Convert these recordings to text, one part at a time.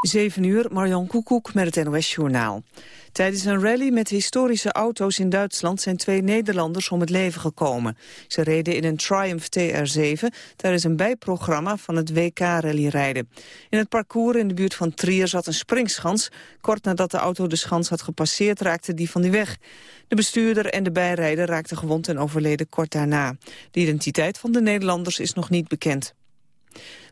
7 uur, Marjan Koekoek met het NOS-journaal. Tijdens een rally met historische auto's in Duitsland zijn twee Nederlanders om het leven gekomen. Ze reden in een Triumph TR7 tijdens een bijprogramma van het WK-rallyrijden. In het parcours in de buurt van Trier zat een springschans. Kort nadat de auto de schans had gepasseerd raakte die van die weg. De bestuurder en de bijrijder raakten gewond en overleden kort daarna. De identiteit van de Nederlanders is nog niet bekend.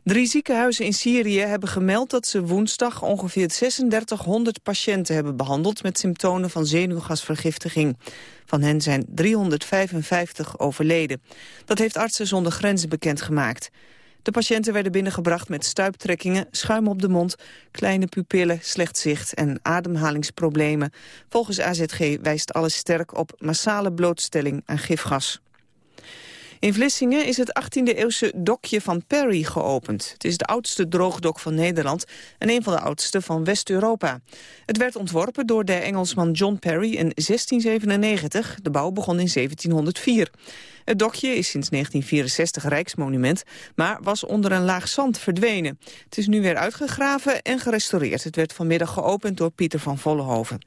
Drie ziekenhuizen in Syrië hebben gemeld dat ze woensdag ongeveer 3600 patiënten hebben behandeld met symptomen van zenuwgasvergiftiging. Van hen zijn 355 overleden. Dat heeft Artsen zonder Grenzen bekendgemaakt. De patiënten werden binnengebracht met stuiptrekkingen, schuim op de mond, kleine pupillen, slecht zicht en ademhalingsproblemen. Volgens AZG wijst alles sterk op massale blootstelling aan gifgas. In Vlissingen is het 18e-eeuwse dokje van Perry geopend. Het is de oudste droogdok van Nederland en een van de oudste van West-Europa. Het werd ontworpen door de Engelsman John Perry in 1697. De bouw begon in 1704. Het dokje is sinds 1964 rijksmonument, maar was onder een laag zand verdwenen. Het is nu weer uitgegraven en gerestaureerd. Het werd vanmiddag geopend door Pieter van Vollenhoven.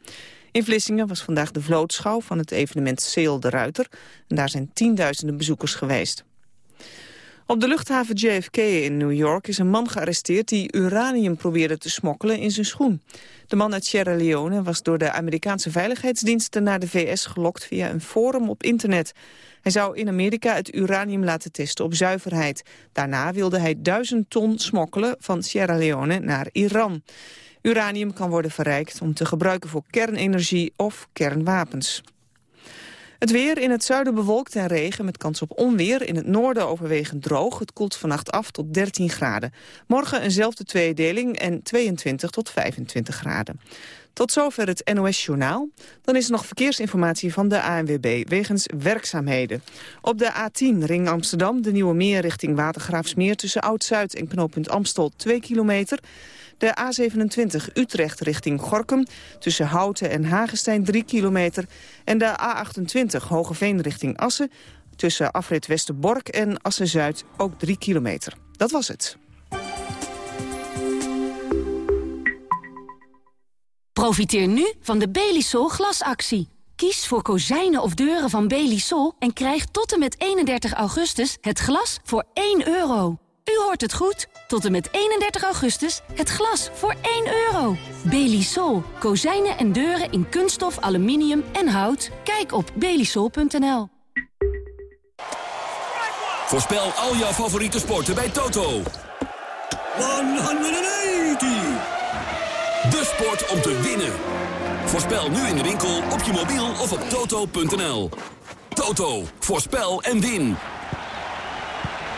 In Vlissingen was vandaag de vlootschouw van het evenement Sail de Ruiter. En daar zijn tienduizenden bezoekers geweest. Op de luchthaven JFK in New York is een man gearresteerd die uranium probeerde te smokkelen in zijn schoen. De man uit Sierra Leone was door de Amerikaanse veiligheidsdiensten naar de VS gelokt via een forum op internet. Hij zou in Amerika het uranium laten testen op zuiverheid. Daarna wilde hij duizend ton smokkelen van Sierra Leone naar Iran. Uranium kan worden verrijkt om te gebruiken voor kernenergie of kernwapens. Het weer in het zuiden bewolkt en regen met kans op onweer. In het noorden overwegend droog. Het koelt vannacht af tot 13 graden. Morgen eenzelfde tweedeling en 22 tot 25 graden. Tot zover het NOS-journaal. Dan is er nog verkeersinformatie van de ANWB wegens werkzaamheden. Op de A10 Ring Amsterdam, de Nieuwe Meer richting Watergraafsmeer... tussen Oud-Zuid en knooppunt Amstel 2 kilometer... De A27 Utrecht richting Gorkum tussen Houten en Hagestein 3 kilometer. En de A28 Hogeveen richting Assen tussen afrit Westerbork en Assen-Zuid ook 3 kilometer. Dat was het. Profiteer nu van de Belisol glasactie. Kies voor kozijnen of deuren van Belisol en krijg tot en met 31 augustus het glas voor 1 euro. U hoort het goed. Tot en met 31 augustus het glas voor 1 euro. Belisol. Kozijnen en deuren in kunststof, aluminium en hout. Kijk op belisol.nl. Voorspel al jouw favoriete sporten bij Toto. 180! De sport om te winnen. Voorspel nu in de winkel, op je mobiel of op toto.nl. Toto, voorspel en win.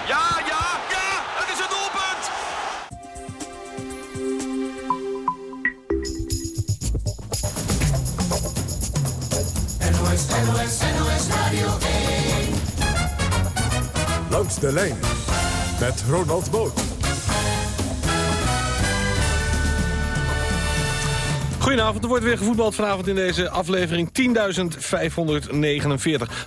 Ja, ja! NOS, NOS Radio 1. Langs de lijn met Ronald Boot. Goedenavond, er wordt weer gevoetbald vanavond in deze aflevering 10.549.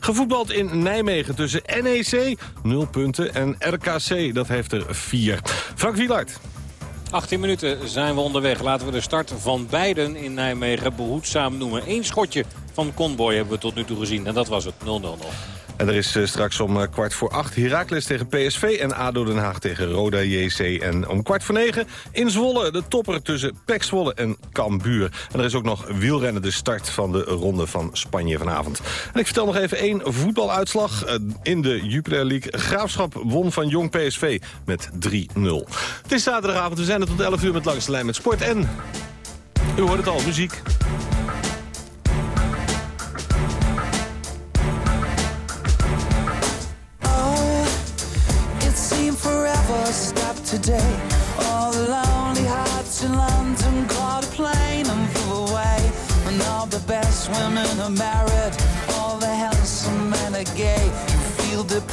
Gevoetbald in Nijmegen tussen NEC, 0 punten, en RKC, dat heeft er 4. Frank Wielaert. 18 minuten zijn we onderweg. Laten we de start van beiden in Nijmegen behoedzaam noemen. Eén schotje van Conboy hebben we tot nu toe gezien. En dat was het 0-0 nog. En er is eh, straks om eh, kwart voor acht Heracles tegen PSV en ADO Den Haag tegen Roda JC. En om kwart voor negen in Zwolle de topper tussen Pek Zwolle en Cambuur. En er is ook nog wielrennen de start van de ronde van Spanje vanavond. En ik vertel nog even één voetbaluitslag eh, in de Jupiler League. Graafschap won van Jong PSV met 3-0. Het is zaterdagavond, we zijn er tot 11 uur met Langs de Lijn met Sport en... U hoort het al, muziek.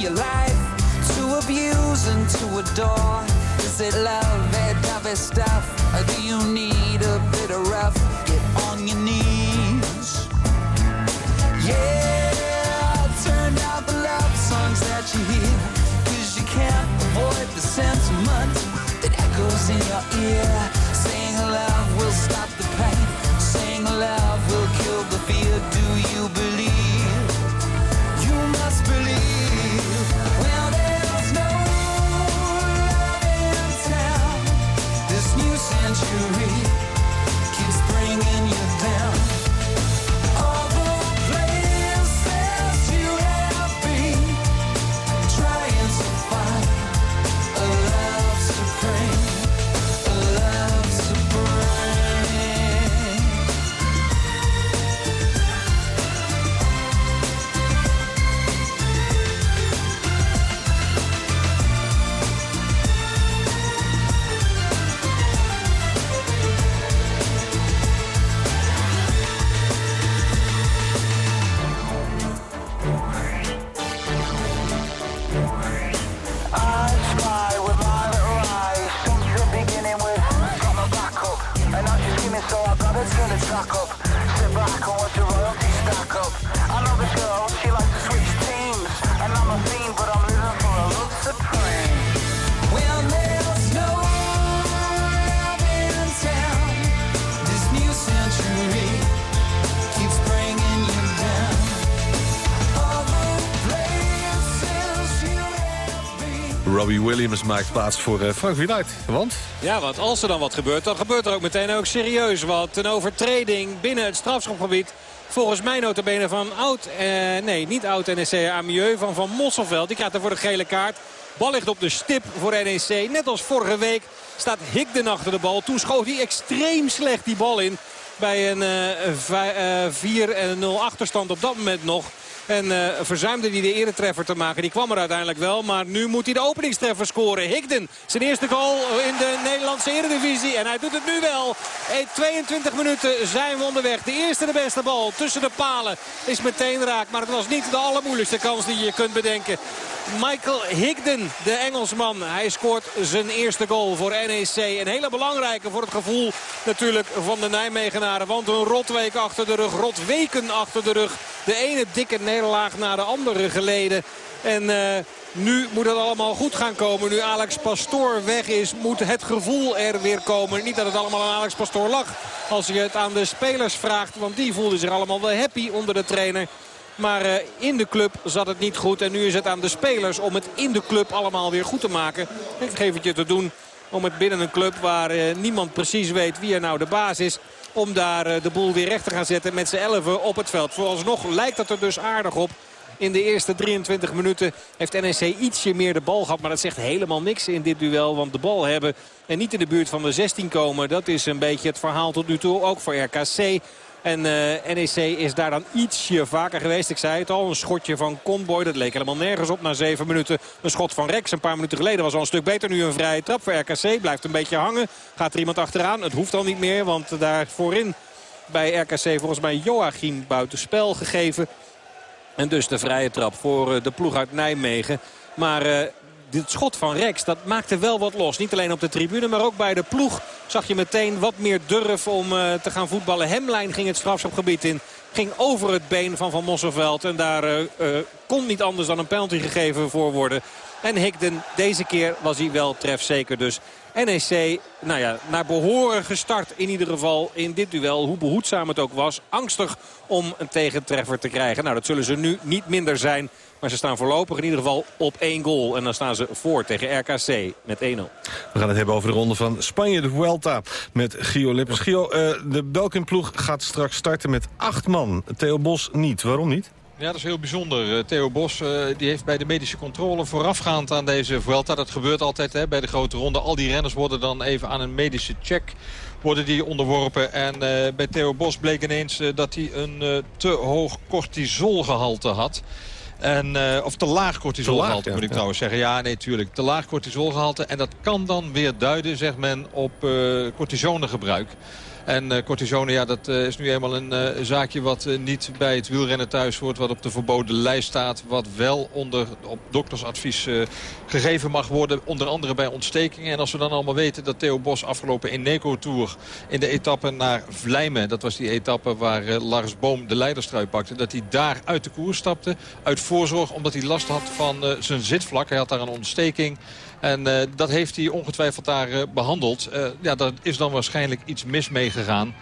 your life to abuse and to adore? Is it love, that type of stuff? Or do you need a bit of rough? Get on your knees. Yeah, turn out the love songs that you hear. Cause you can't avoid the sentiment that echoes in your ear. Williams maakt plaats voor eh, Frank Wieluid. Want? Ja, want als er dan wat gebeurt, dan gebeurt er ook meteen ook serieus wat. Een overtreding binnen het strafschopgebied. Volgens mij notabene van oud, eh, nee niet oud NEC Amieux, van Van Mosselveld. Die krijgt er voor de gele kaart. Bal ligt op de stip voor NEC. Net als vorige week staat Higden achter de bal. Toen schoot hij extreem slecht die bal in. Bij een eh, 4-0 achterstand op dat moment nog. En eh, verzuimde hij de eretreffer te maken. Die kwam er uiteindelijk wel. Maar nu moet hij de openingstreffer scoren. Higden, zijn eerste goal in de Nederlandse eredivisie. En hij doet het nu wel. Eh, 22 minuten zijn we onderweg. De eerste de beste bal tussen de palen is meteen raak. Maar het was niet de allermoeilijkste kans die je kunt bedenken. Michael Higden, de Engelsman. Hij scoort zijn eerste goal voor NEC. Een hele belangrijke voor het gevoel natuurlijk van de Nijmegenaren. Want een rotweek achter de rug, rotweken achter de rug. De ene dikke nederlaag na de andere geleden. En eh, nu moet het allemaal goed gaan komen. Nu Alex Pastoor weg is, moet het gevoel er weer komen. Niet dat het allemaal aan Alex Pastoor lag. Als je het aan de spelers vraagt. Want die voelden zich allemaal wel happy onder de trainer. Maar eh, in de club zat het niet goed. En nu is het aan de spelers om het in de club allemaal weer goed te maken. Ik geef het je te doen om het binnen een club waar eh, niemand precies weet wie er nou de baas is. Om daar eh, de boel weer recht te gaan zetten met z'n elfen op het veld. Vooralsnog lijkt dat er dus aardig op. In de eerste 23 minuten heeft NEC ietsje meer de bal gehad. Maar dat zegt helemaal niks in dit duel. Want de bal hebben en niet in de buurt van de 16 komen. Dat is een beetje het verhaal tot nu toe. Ook voor RKC. En eh, NEC is daar dan ietsje vaker geweest. Ik zei het al, een schotje van Conboy. Dat leek helemaal nergens op na zeven minuten. Een schot van Rex een paar minuten geleden was al een stuk beter. Nu een vrije trap voor RKC. Blijft een beetje hangen. Gaat er iemand achteraan. Het hoeft al niet meer, want daar voorin bij RKC volgens mij Joachim buitenspel gegeven. En dus de vrije trap voor eh, de ploeg uit Nijmegen. Maar uh, dit schot van Rex, dat maakte wel wat los. Niet alleen op de tribune, maar ook bij de ploeg zag je meteen wat meer durf om uh, te gaan voetballen. Hemlijn ging het strafschopgebied in. Ging over het been van Van Mosselveld. En daar uh, kon niet anders dan een penalty gegeven voor worden. En Higden, deze keer was hij wel trefzeker dus. NEC, nou ja, naar behoren gestart in ieder geval in dit duel. Hoe behoedzaam het ook was. Angstig om een tegentreffer te krijgen. Nou, dat zullen ze nu niet minder zijn. Maar ze staan voorlopig in ieder geval op één goal. En dan staan ze voor tegen RKC met 1-0. We gaan het hebben over de ronde van Spanje, de Vuelta. Met Gio Lippers. Gio, uh, de Belkin-ploeg gaat straks starten met acht man. Theo Bos niet. Waarom niet? Ja, dat is heel bijzonder. Theo Bos uh, die heeft bij de medische controle voorafgaand aan deze Vuelta. Dat gebeurt altijd hè, bij de grote ronde. Al die renners worden dan even aan een medische check worden die onderworpen. En uh, bij Theo Bos bleek ineens uh, dat hij een te hoog cortisolgehalte had. En, uh, of te laag cortisolgehalte moet ik ja. trouwens zeggen. Ja, nee, tuurlijk. Te laag cortisolgehalte. En dat kan dan weer duiden, zegt men, op uh, cortisonegebruik. En uh, cortisone, ja, dat is nu eenmaal een zaakje wat niet bij het wielrennen thuis hoort. Wat op de verboden lijst staat. Wat wel onder op doktersadvies gegeven mag worden. Onder andere bij ontstekingen. En als we dan allemaal weten dat Theo Bos afgelopen in Neco Tour... in de etappe naar Vlijmen, dat was die etappe waar Lars Boom de leiderstrui pakte... dat hij daar uit de koers stapte. Uit voorzorg, omdat hij last had van zijn zitvlak. Hij had daar een ontsteking. En uh, dat heeft hij ongetwijfeld daar uh, behandeld. Uh, ja, daar is dan waarschijnlijk iets mis mee gegaan.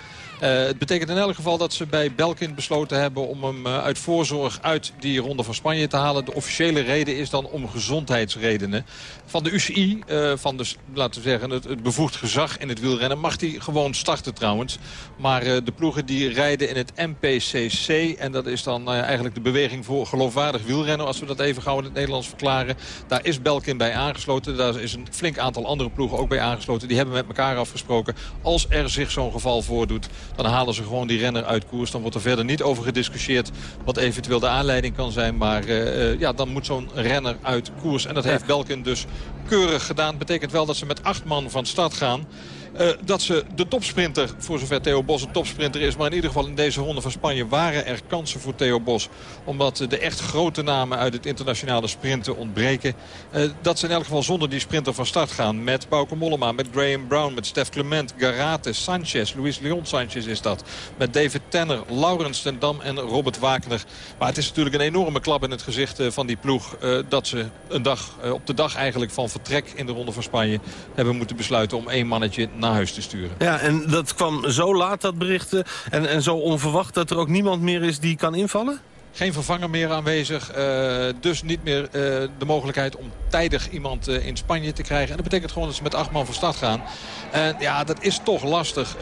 Uh, het betekent in elk geval dat ze bij Belkin besloten hebben om hem uh, uit voorzorg uit die ronde van Spanje te halen. De officiële reden is dan om gezondheidsredenen. Van de UCI, uh, van dus, laten we zeggen, het, het, bevoegd gezag in het wielrennen, mag hij gewoon starten trouwens. Maar de ploegen die rijden in het MPCC, en dat is dan eigenlijk de beweging voor geloofwaardig wielrennen, als we dat even gauw in het Nederlands verklaren. Daar is Belkin bij aangesloten. Daar is een flink aantal andere ploegen ook bij aangesloten. Die hebben met elkaar afgesproken, als er zich zo'n geval voordoet dan halen ze gewoon die renner uit koers. Dan wordt er verder niet over gediscussieerd wat eventueel de aanleiding kan zijn. Maar uh, ja, dan moet zo'n renner uit koers. En dat heeft Belkin dus keurig gedaan. Betekent wel dat ze met acht man van start gaan. Uh, dat ze de topsprinter, voor zover Theo Bos een topsprinter is... maar in ieder geval in deze ronde van Spanje waren er kansen voor Theo Bos. Omdat de echt grote namen uit het internationale sprinten ontbreken. Uh, dat ze in elk geval zonder die sprinter van start gaan. Met Bauke Mollema, met Graham Brown, met Stef Clement, Garate, Sanchez. Luis Leon Sanchez is dat. Met David Tenner, Laurens ten Dam en Robert Wagner. Maar het is natuurlijk een enorme klap in het gezicht uh, van die ploeg... dat ze een dag, op de dag eigenlijk van vertrek in de ronde van Spanje... hebben moeten besluiten om één mannetje naar huis te sturen. Ja, en dat kwam zo laat, dat berichten. En, en zo onverwacht dat er ook niemand meer is die kan invallen? Geen vervanger meer aanwezig. Uh, dus niet meer uh, de mogelijkheid om tijdig iemand uh, in Spanje te krijgen. En dat betekent gewoon dat ze met acht man van start gaan. En ja, dat is toch lastig.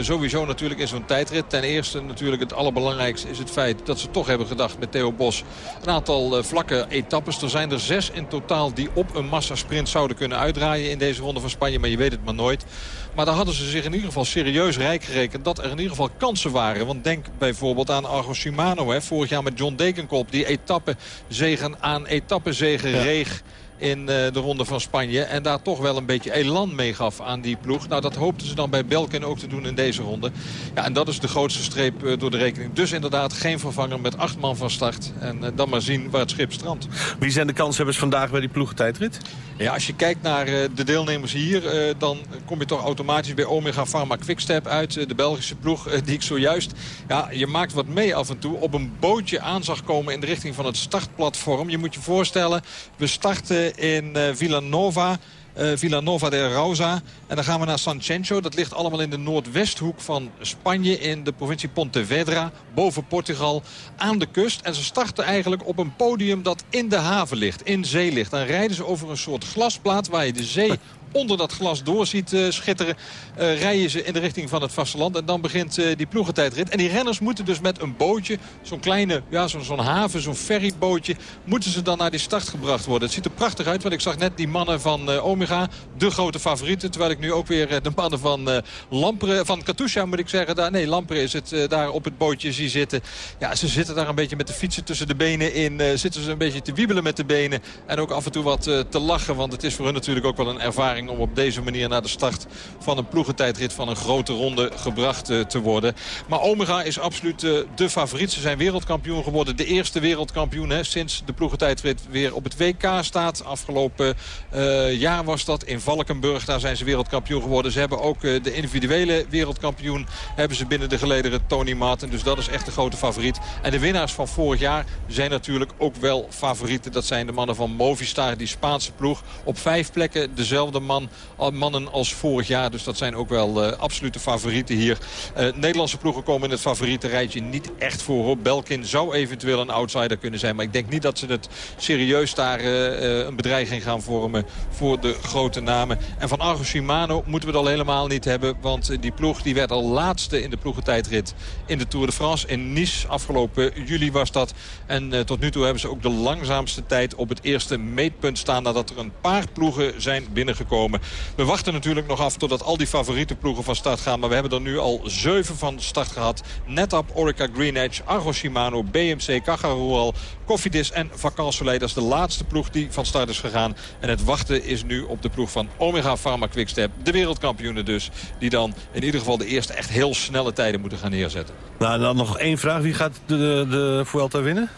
sowieso natuurlijk in zo'n tijdrit. Ten eerste natuurlijk het allerbelangrijkste is het feit dat ze toch hebben gedacht met Theo Bos. Een aantal vlakke etappes. Er zijn er zes in totaal die op een massasprint zouden kunnen uitdraaien in deze ronde van Spanje. Maar je weet het maar nooit. Maar daar hadden ze zich in ieder geval serieus rijk gerekend dat er in ieder geval kansen waren. Want denk bijvoorbeeld aan Argo Shimano. Hè, vorig jaar met John Dekenkop. Die etappe zegen aan etappe zegen ja. reeg in uh, de ronde van Spanje. En daar toch wel een beetje elan mee gaf aan die ploeg. Nou, dat hoopten ze dan bij Belkin ook te doen in deze ronde. Ja, en dat is de grootste streep uh, door de rekening. Dus inderdaad geen vervanger met acht man van start. En uh, dan maar zien waar het schip strandt. Wie zijn de kanshebbers vandaag bij die ploegentijdrit? Ja, als je kijkt naar de deelnemers hier... dan kom je toch automatisch bij Omega Pharma Quickstep uit. de Belgische ploeg die ik zojuist... Ja, je maakt wat mee af en toe. Op een bootje aan zag komen in de richting van het startplatform. Je moet je voorstellen, we starten in uh, Villanova. Uh, Villanova de Rausa. En dan gaan we naar San Cencio. Dat ligt allemaal in de noordwesthoek van Spanje. In de provincie Pontevedra. Boven Portugal. Aan de kust. En ze starten eigenlijk op een podium dat in de haven ligt. In zee ligt. Dan rijden ze over een soort glasplaat waar je de zee onder dat glas door ziet uh, schitteren... Uh, rijden ze in de richting van het vasteland. En dan begint uh, die ploegentijdrit. En die renners moeten dus met een bootje, zo'n kleine, ja, zo'n zo haven, zo'n ferrybootje... moeten ze dan naar die start gebracht worden. Het ziet er prachtig uit, want ik zag net die mannen van Omega, de grote favorieten. Terwijl ik nu ook weer de mannen van Lampre, van Katusha moet ik zeggen. Daar, nee, Lampre is het, daar op het bootje zie zitten. Ja, ze zitten daar een beetje met de fietsen tussen de benen in. zitten ze een beetje te wiebelen met de benen. En ook af en toe wat te lachen, want het is voor hun natuurlijk ook wel een ervaring om op deze manier naar de start van een ploegentijdrit van een grote ronde gebracht uh, te worden. Maar Omega is absoluut uh, de favoriet. Ze zijn wereldkampioen geworden. De eerste wereldkampioen hè, sinds de ploegentijdrit weer op het WK staat. Afgelopen uh, jaar was dat in Valkenburg. Daar zijn ze wereldkampioen geworden. Ze hebben ook de individuele wereldkampioen hebben ze binnen de gelederen Tony Martin. Dus dat is echt de grote favoriet. En de winnaars van vorig jaar zijn natuurlijk ook wel favorieten. Dat zijn de mannen van Movistar, die Spaanse ploeg. Op vijf plekken dezelfde man, mannen als vorig jaar. Dus dat zijn ook wel uh, absolute favorieten hier. Uh, Nederlandse ploegen komen in het favoriete rijtje niet echt voor. Belkin zou eventueel een outsider kunnen zijn. Maar ik denk niet dat ze het serieus daar uh, een bedreiging gaan vormen voor de grote namen. En van Argo Shimano moeten we het al helemaal niet hebben. Want die ploeg die werd al laatste in de ploegentijdrit in de Tour de France. In Nice afgelopen juli was dat. En tot nu toe hebben ze ook de langzaamste tijd op het eerste meetpunt staan. Nadat er een paar ploegen zijn binnengekomen We wachten natuurlijk nog af totdat al die favoriete ploegen van start gaan. Maar we hebben er nu al zeven van start gehad. NetApp, Orica Green Edge, Argo Shimano, BMC, Caja Cofidis en Vacansoleil. Dat is de laatste ploeg die van start is gegaan. En het wachten is nu op de ploeg van Omega Pharma Quickstep. De wereldkampioenen dus. Die dan in ieder geval de eerste echt heel snelle tijden moeten gaan neerzetten. Nou, dan nog één vraag. Wie gaat de, de, de Vuelta winnen?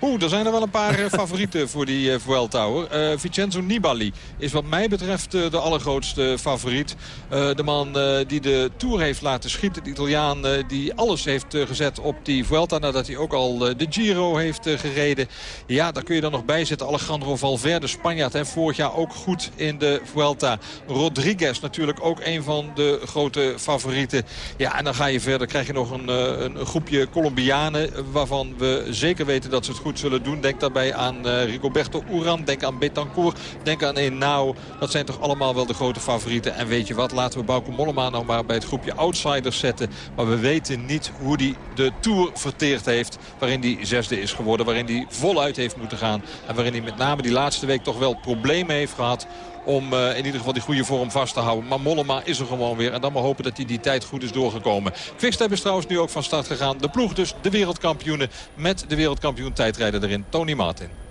Oeh, er zijn er wel een paar eh, favorieten voor die uh, Vuelta. Uh, Vincenzo Nibali is wat mij betreft de allergrootste favoriet. de man die de Tour heeft laten schieten. De Italiaan die alles heeft gezet op die Vuelta. Nadat hij ook al de Giro heeft gereden. Ja, daar kun je dan nog bij zitten. Alejandro Valverde, Spanjaard. Hè, vorig jaar ook goed in de Vuelta. Rodriguez natuurlijk ook een van de grote favorieten. Ja, en dan ga je verder. krijg je nog een, een groepje Colombianen. Waarvan we zeker weten dat ze het goed zullen doen. Denk daarbij aan uh, Rigoberto Uran, denk aan Betancourt, denk aan Enao. Dat zijn toch allemaal wel de grote favorieten. En weet je wat, laten we Bauke Mollema nou maar bij het groepje outsiders zetten. Maar we weten niet hoe hij de Tour verteerd heeft. Waarin hij zesde is geworden, waarin hij voluit heeft moeten gaan. En waarin hij met name die laatste week toch wel problemen heeft gehad om uh, in ieder geval die goede vorm vast te houden. Maar Mollema is er gewoon weer. En dan maar hopen dat hij die tijd goed is doorgekomen. Quickstep is trouwens nu ook van start gegaan. De ploeg dus, de wereldkampioenen. Met de wereldkampioen tijdrijder erin, Tony Martin.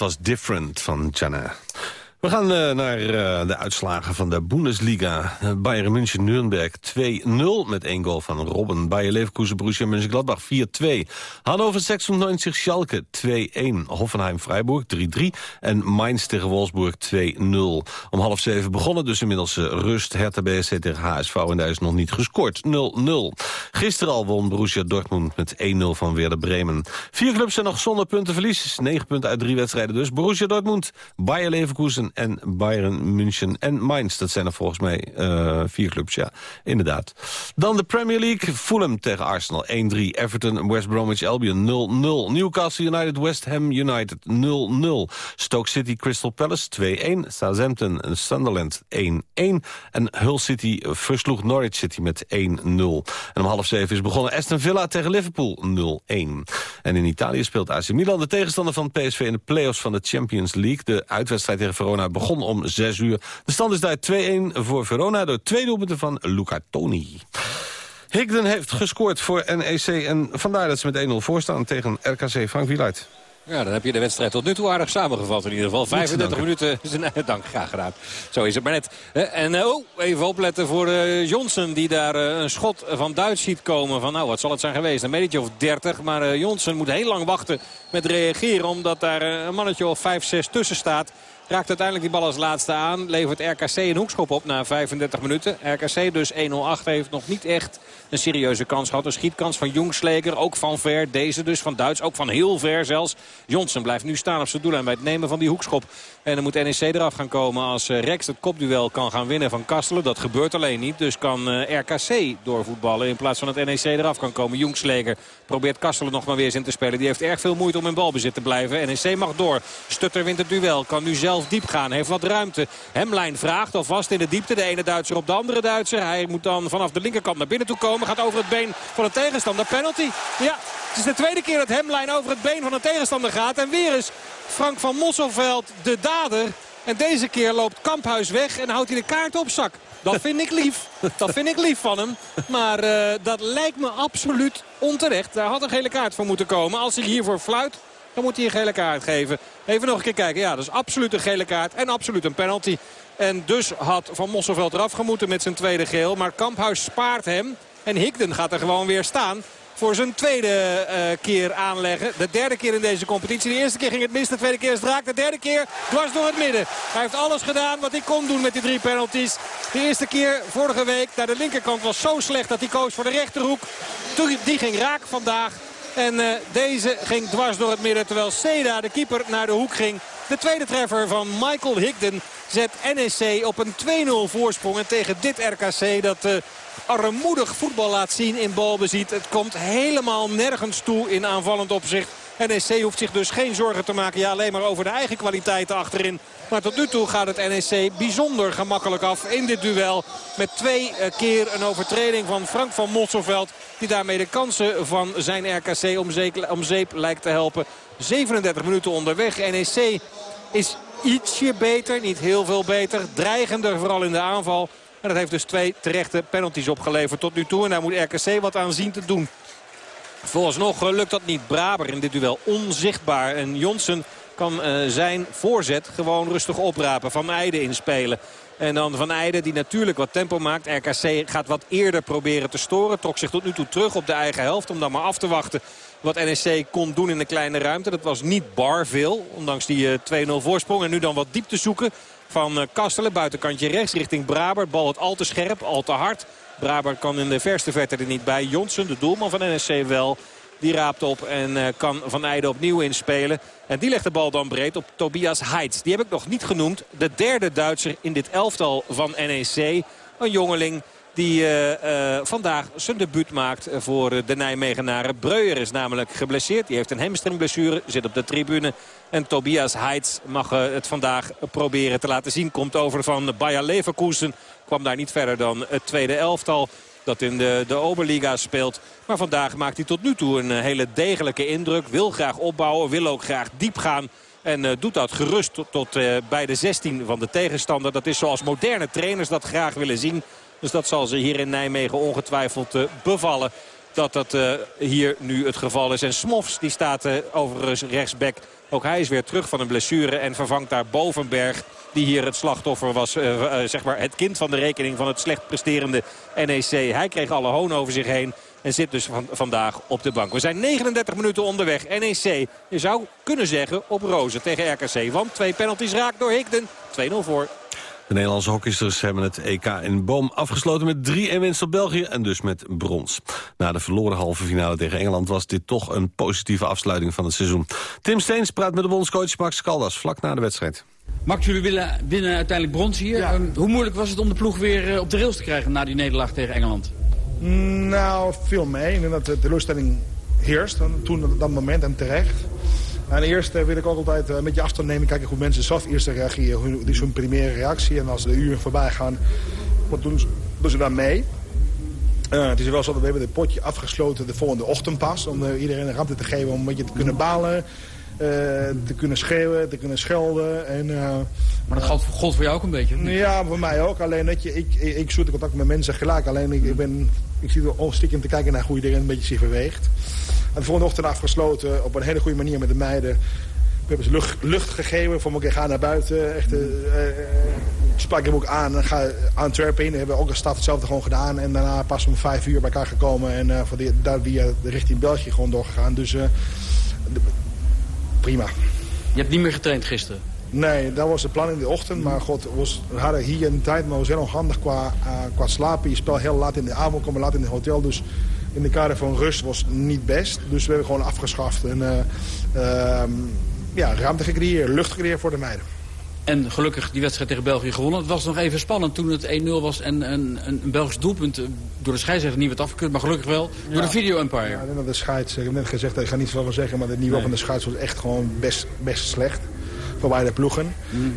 Was Different van Chana. We gaan uh, naar uh, de uitslagen van de Bundesliga. Bayern München-Nürnberg 2-0 met één goal van Robben. Bayer Leverkusen, Borussia Mönchengladbach 4-2. Hannover 96 Schalke 2-1. Hoffenheim-Freiburg 3-3. En Mainz tegen Wolfsburg 2-0. Om half zeven begonnen dus inmiddels rust. Hertha BSC tegen HSV en daar is nog niet gescoord. 0-0. Gisteren al won Borussia Dortmund met 1-0 van Werder Bremen. Vier clubs zijn nog zonder puntenverlies. 9 punten uit drie wedstrijden dus. Borussia Dortmund, Bayer Leverkusen En Bayern München en Mainz. Dat zijn er volgens mij uh, vier clubs, ja, inderdaad. Dan de Premier League. Fulham tegen Arsenal 1-3. Everton West Bromwich Albion 0-0. Newcastle United West Ham United 0-0. Stoke City Crystal Palace 2-1. Southampton Sunderland 1-1. En Hull City versloeg Norwich City met 1-0. En om half zeven is begonnen Aston Villa tegen Liverpool 0-1. En in Italië speelt AC Milan de tegenstander van PSV in de play-offs van de Champions League. De uitwedstrijd tegen Verona begon om 6 uur. De stand is daar 2-1 voor Verona door twee doelpunten van Luca Toni. Higden heeft gescoord voor NEC en vandaar dat ze met 1-0 voorstaan tegen RKC Frank Wieluid. Ja, dan heb je de wedstrijd tot nu toe aardig samengevat in ieder geval. 35 minuten. Dank, graag gedaan. Zo is het maar net. En eh, oh, even opletten voor uh, Johnson die daar uh, een schot van Duits ziet komen. Van nou, wat zal het zijn geweest? Een metertje of 30. Maar Johnson moet heel lang wachten met reageren. Omdat daar een mannetje of 5, 6 tussen staat. Raakt uiteindelijk die bal als laatste aan. Levert RKC een hoekschop op na 35 minuten. RKC dus 1-0 achter heeft nog niet echt een serieuze kans gehad. Een schietkans van Jongsleger, ook van ver. Deze dus van Duits, ook van heel ver zelfs. Johnson blijft nu staan op zijn doellijn bij het nemen van die hoekschop. En dan moet NEC eraf gaan komen als eh, Rex het kopduel kan gaan winnen van Kastelen. Dat gebeurt alleen niet. Dus kan eh, RKC doorvoetballen in plaats van dat NEC eraf kan komen. Jongsleger probeert Kastelen nog maar weer eens in te spelen. Die heeft erg veel moeite om in balbezit te blijven. NEC mag door. Stutter wint het duel. Kan nu zelf diep gaan. Heeft wat ruimte. Hemlijn vraagt alvast in de diepte. De ene Duitser op de andere Duitser. Hij moet dan vanaf de linkerkant naar binnen toe komen. Gaat over het been van een tegenstander. Penalty. Ja, het is de tweede keer dat Hemlijn over het been van een tegenstander gaat. En weer is Frank van Mosselveld de dader. En deze keer loopt Kamphuis weg en houdt hij de kaart op zak. Dat vind ik lief. Dat vind ik lief van hem. Maar uh, dat lijkt me absoluut onterecht. Daar had een gele kaart voor moeten komen. Als hij hiervoor fluit, dan moet hij een gele kaart geven. Even nog een keer kijken. Ja, dat is absoluut een gele kaart en absoluut een penalty. En dus had Van Mosselveld eraf gemoeten met zijn tweede geel. Maar Kamphuis spaart hem. En Higden gaat er gewoon weer staan voor zijn tweede uh, keer aanleggen. De derde keer in deze competitie. De eerste keer ging het mis, de tweede keer is het raak. De derde keer dwars door het midden. Hij heeft alles gedaan wat hij kon doen met die drie penalties. De eerste keer vorige week naar de linkerkant was zo slecht dat hij koos voor de rechterhoek. Die ging raak vandaag. En uh, deze ging dwars door het midden. Terwijl Seda, de keeper, naar de hoek ging. De tweede treffer van Michael Higden zet NEC op een 2-0 voorsprong. En tegen dit RKC dat uh, armoedig voetbal laat zien in balbezit. Het komt helemaal nergens toe in aanvallend opzicht. NEC hoeft zich dus geen zorgen te maken. Ja, alleen maar over de eigen kwaliteiten achterin. Maar tot nu toe gaat het NEC bijzonder gemakkelijk af in dit duel. Met twee eh, keer een overtreding van Frank van Mosselveld. Die daarmee de kansen van zijn RKC om zeep, om zeep lijkt te helpen. 37 minuten onderweg. NEC is ietsje beter, niet heel veel beter. Dreigender vooral in de aanval. En dat heeft dus twee terechte penalties opgeleverd tot nu toe. En daar moet RKC wat aan zien te doen. Vooralsnog eh, lukt dat niet. Braber in dit duel onzichtbaar. En Jonsen kan uh, zijn voorzet gewoon rustig oprapen. Van Eijden inspelen. En dan Van Eijden die natuurlijk wat tempo maakt. RKC gaat wat eerder proberen te storen. Trok zich tot nu toe terug op de eigen helft. Om dan maar af te wachten wat NEC kon doen in de kleine ruimte. Dat was niet bar veel. Ondanks die 2-0 eh, voorsprong. En nu dan wat diepte zoeken van Kastelen. Buitenkantje rechts richting Braber. Bal het al te scherp, al te hard. Braber kan in de verste verte er niet bij. Jonsen, de doelman van NSC wel. Die raapt op en uh, kan Van Eijden opnieuw inspelen. En die legt de bal dan breed op Tobias Heitz. Die heb ik nog niet genoemd. De derde Duitser in dit elftal van NEC. Een jongeling die uh, uh, vandaag zijn debuut maakt voor de Nijmegenaren. Breuer is namelijk geblesseerd. Die heeft een hamstringblessure, zit op de tribune. En Tobias Heitz mag het vandaag proberen te laten zien. Komt over van Bayer Leverkusen. Kwam daar niet verder dan het tweede elftal dat in de, de Oberliga speelt. Maar vandaag maakt hij tot nu toe een hele degelijke indruk. Wil graag opbouwen, wil ook graag diep gaan. En doet dat gerust tot, bij de 16 van de tegenstander. Dat is zoals moderne trainers dat graag willen zien. Dus dat zal ze hier in Nijmegen ongetwijfeld uh, bevallen. Dat dat hier nu het geval is. En Smofs die staat overigens rechtsback. Ook hij is weer terug van een blessure en vervangt daar Bovenberg die hier het slachtoffer was. Zeg maar het kind van de rekening van het slecht presterende NEC. Hij kreeg alle hoon over zich heen. En zit dus van, vandaag op de bank. We zijn 39 minuten onderweg. NEC, je zou kunnen zeggen, op rozen tegen RKC. Want twee penalties raakt door Higden. 2-0 voor. De Nederlandse hockeysters hebben het EK in Boom afgesloten met 3-1 winst op België en dus met brons. Na de verloren halve finale tegen Engeland was dit toch een positieve afsluiting van het seizoen. Tim Steens praat met de bondscoach Max Caldas vlak na de wedstrijd. Max, jullie willen winnen uiteindelijk brons hier. Ja. Ehm, hoe moeilijk was het om de ploeg weer eh, op de rails te krijgen na die nederlaag tegen Engeland? Nou, veel mee. Ik denk dat de teleurstelling heerst dan- toen op dat moment en terecht. En eerst eh, wil ik ook altijd eh, een beetje afstand nemen. Kijken hoe mensen zelf eerst reageren. Hoe- Dit is hun primaire reactie. En als de uren voorbij gaan, wat doen ze, doen ze daar mee. Eh, het is wel zo dat we hebben het potje afgesloten de volgende ochtend pas. Om eh, iedereen een ruimte te geven om een beetje te kunnen balen. eh, te kunnen schreeuwen, te kunnen schelden. En, eh, Maar dat geldt voor God voor jou ook een beetje. ja, voor mij ook. Alleen dat je, ik, ik, ik zoek contact met mensen gelijk. Alleen ik, ik, ben, ik zit er stiekem te kijken naar hoe iedereen een beetje zich beweegt. En de volgende ochtend afgesloten op een hele goede manier met de meiden. We hebben ze lucht, lucht gegeven. Voor elkaar gaan naar buiten. Echt, eh, eh, ik sprak hem ook aan. En ga Antwerpen in. We hebben ook een stad hetzelfde gewoon gedaan. En daarna pas om vijf uur bij elkaar gekomen. En eh, voor die, daar via richting België gewoon doorgegaan. Dus eh, prima. Je hebt niet meer getraind gisteren. Nee, dat was het plan in de ochtend. Maar god, was, we hadden hier een tijd, maar we zijn onhandig qua, eh, qua slapen. Je speelt heel laat in de avond, komen laat in het hotel. Dus in de kader van rust was niet best. Dus we hebben gewoon afgeschaft. En eh, ehm, ja, ruimte gecreëerd, lucht gecreëerd voor de meiden. En gelukkig die wedstrijd tegen België gewonnen. Het was nog even spannend toen het 1-0 was en een, een, Belgisch doelpunt eh, door de scheidsrechter niet werd afgekeurd. Maar gelukkig wel door de video umpire. Ja, ik denk dat de scheids, ik heb net gezegd, ik ga niet zoveel van zeggen, maar het niveau Nee. van de scheids was echt gewoon best, best slecht. Voor beide ploegen.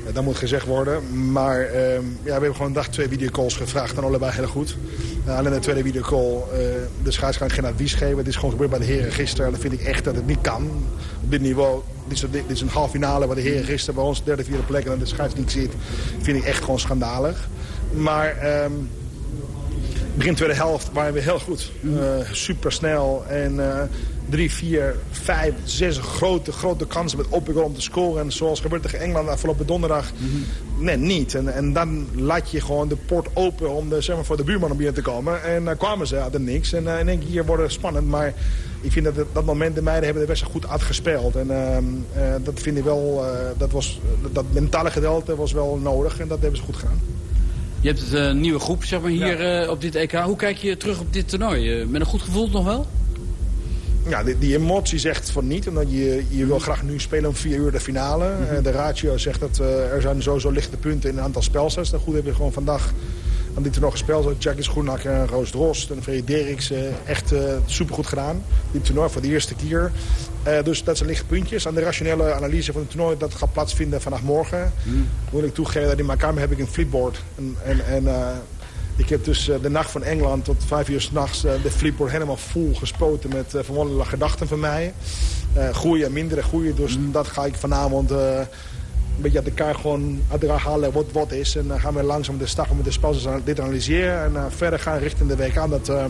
Eh, Dat moet gezegd worden. Maar ehm, ja, we hebben gewoon dag twee videocalls gevraagd en allebei heel goed. Eh, alleen de tweede videocall, eh de scheids kan geen advies geven. Het is gewoon gebeurd bij de heren gisteren. En dan vind ik echt dat het niet kan. Op dit niveau, dit is, dit is een halve finale waar de heren gisteren bij ons derde, vierde plek en de scheids niet ziet. Vind ik echt gewoon schandalig. Maar... ehm, Begin tweede helft waren we heel goed. super snel. En eh, drie, vier, vijf, zes grote, grote kansen met open goal om te scoren. En zoals gebeurde tegen Engeland afgelopen donderdag. Nee, niet. En, en dan laat je gewoon de poort open om de, zeg maar, voor de buurman om binnen te komen. En dan kwamen ze uit niks. En uh, in één keer hier wordt het spannend. Maar ik vind dat het- dat moment, de meiden hebben er best wel goed uitgespeeld. En ehm, eh, dat vind ik wel, eh, dat, was, dat mentale gedeelte was wel nodig. En dat hebben ze goed gedaan. Je hebt het, eh, een nieuwe groep zeg maar, hier eh, op dit EK. Hoe kijk je terug op dit toernooi? Eh, met een goed gevoel nog wel? Ja, die, die emotie zegt van niet. Omdat je, je wil graag nu spelen om vier uur de finale. Eh, de ratio zegt dat er zijn sowieso lichte punten in een aantal spelsets. Nou goed hebben we gewoon vandaag aan dit toernooi gespeeld. Jackie Schoenakker en Roos Drost en eh echt eh, supergoed gedaan. Dit toernooi voor de eerste keer. Eh, dus dat zijn lichte puntjes. Aan de rationele analyse van het toernooi dat gaat plaatsvinden vanaf morgen. Moet ik toegeven dat in mijn kamer heb ik een flipboard. En, en, en eh, ik heb dus eh, de nacht van Engeland tot vijf uur s'nachts de flipboard helemaal vol gespoten met uh, gedachten van mij. Goeie en mindere goeie. Dus dat ga ik vanavond een beetje uit elkaar gewoon uit elkaar halen wat wat is. En dan gaan we langzaam de stap met de spelers dit analyseren. En verder gaan richting de WK. Dat, uh,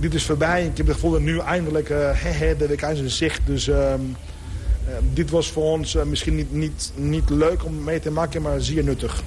dit is voorbij. Ik heb het gevoel dat nu eindelijk uh, he, de is in zicht. Dus uh, dit was voor ons misschien niet, niet, niet leuk om mee te maken, maar zeer nuttig.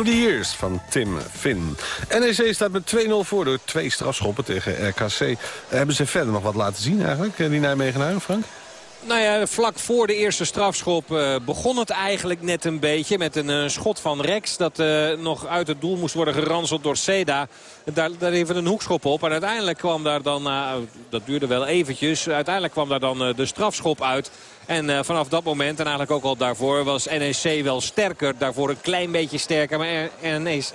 Through the Years van Tim Finn. NEC staat met 2-0 voor door twee strafschoppen tegen RKC. Hebben ze verder nog wat laten zien eigenlijk, die Nijmegenaren, Frank? Nou vlak voor de eerste strafschop uh, begon het eigenlijk net een beetje. Met een uh, schot van Rex dat uh, nog uit het doel moest worden geranseld door Seda. Daar, daar even een hoekschop op. En uiteindelijk kwam daar dan, dat duurde wel eventjes. Uiteindelijk kwam daar dan de strafschop uit. En vanaf dat moment en eigenlijk ook al daarvoor was NEC wel sterker. Daarvoor een klein beetje sterker. Maar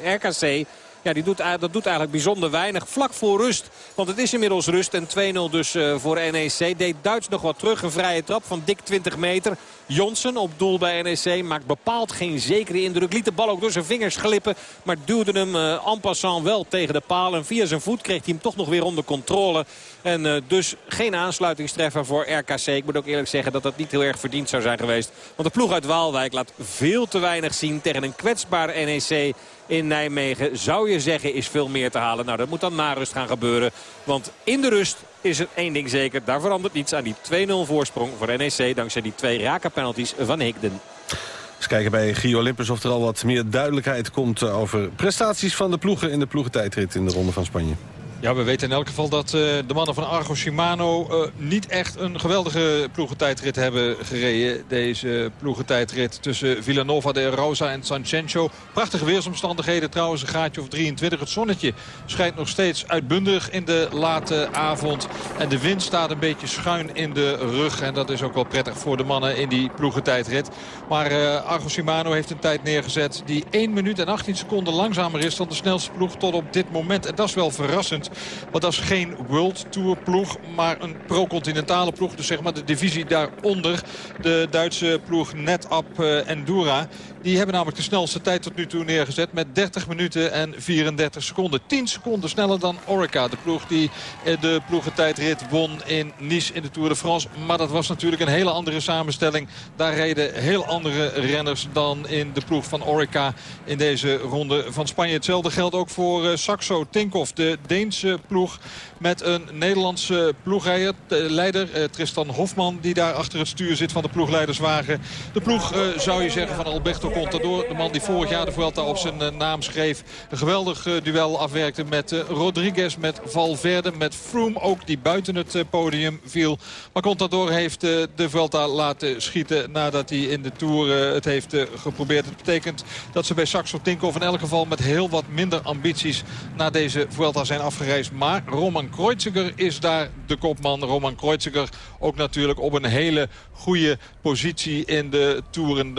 RKC ja, die doet, dat doet eigenlijk bijzonder weinig. Vlak voor rust, want het is inmiddels rust. En 2-0 dus uh, voor NEC. Deed Duits nog wat terug. Een vrije trap van dik 20 meter. Jonsen op doel bij NEC maakt bepaald geen zekere indruk. Liet de bal ook door zijn vingers glippen. Maar duwde hem uh, en passant wel tegen de paal. En via zijn voet kreeg hij hem toch nog weer onder controle. En uh, dus geen aansluitingstreffer voor RKC. Ik moet ook eerlijk zeggen dat dat niet heel erg verdiend zou zijn geweest. Want de ploeg uit Waalwijk laat veel te weinig zien tegen een kwetsbaar NEC in Nijmegen. Zou je zeggen is veel meer te halen. Nou, dat moet dan na rust gaan gebeuren. Want in de rust is het één ding zeker. Daar verandert niets aan die 2-0 voorsprong voor NEC. Dankzij die twee rake penalties van Higden. Eens kijken bij Gio Olympus of er al wat meer duidelijkheid komt over prestaties van de ploegen in de ploegentijdrit in de Ronde van Spanje. Ja, we weten in elk geval dat uh, de mannen van Argo Shimano uh, niet echt een geweldige ploegentijdrit hebben gereden. Deze ploegentijdrit tussen Villanova de Rosa en Sancencio. Prachtige weersomstandigheden trouwens, een gaatje of 23. Het zonnetje schijnt nog steeds uitbundig in de late avond. En de wind staat een beetje schuin in de rug. En dat is ook wel prettig voor de mannen in die ploegentijdrit. Maar uh, Argo Shimano heeft een tijd neergezet die 1 minuut en 18 seconden langzamer is dan de snelste ploeg tot op dit moment. En dat is wel verrassend. Want dat is geen World Tour ploeg, maar een pro-continentale ploeg. Dus zeg maar de divisie daaronder. De Duitse ploeg NetApp uh, Endura. Die hebben namelijk de snelste tijd tot nu toe neergezet met 30 minuten en 34 seconden. 10 seconden sneller dan Orica. De ploeg die eh, de ploegentijdrit won in Nice in de Tour de France. Maar dat was natuurlijk een hele andere samenstelling. Daar reden heel andere renners dan in de ploeg van Orica in deze ronde van Spanje. Hetzelfde geldt ook voor uh, Saxo Tinkoff, de Deense ploeg met een Nederlandse ploegleider, uh, Tristan Hofman, die daar achter het stuur zit van de ploegleiderswagen. De ploeg, zou je zeggen, van Alberto Contador. De man die vorig jaar de Vuelta op zijn uh, naam schreef. Een geweldig duel afwerkte met Rodriguez, met Valverde, met Froome ook, die buiten het podium viel. Maar Contador heeft de Vuelta laten schieten nadat hij in de Tour het heeft geprobeerd. Het betekent dat ze bij Saxo Tinkoff in elk geval met heel wat minder ambities naar deze Vuelta zijn afgereisd. Maar Roman Kreuziger is daar de kopman. Roman Kreuziger ook natuurlijk op een hele goede positie in de Tour. Een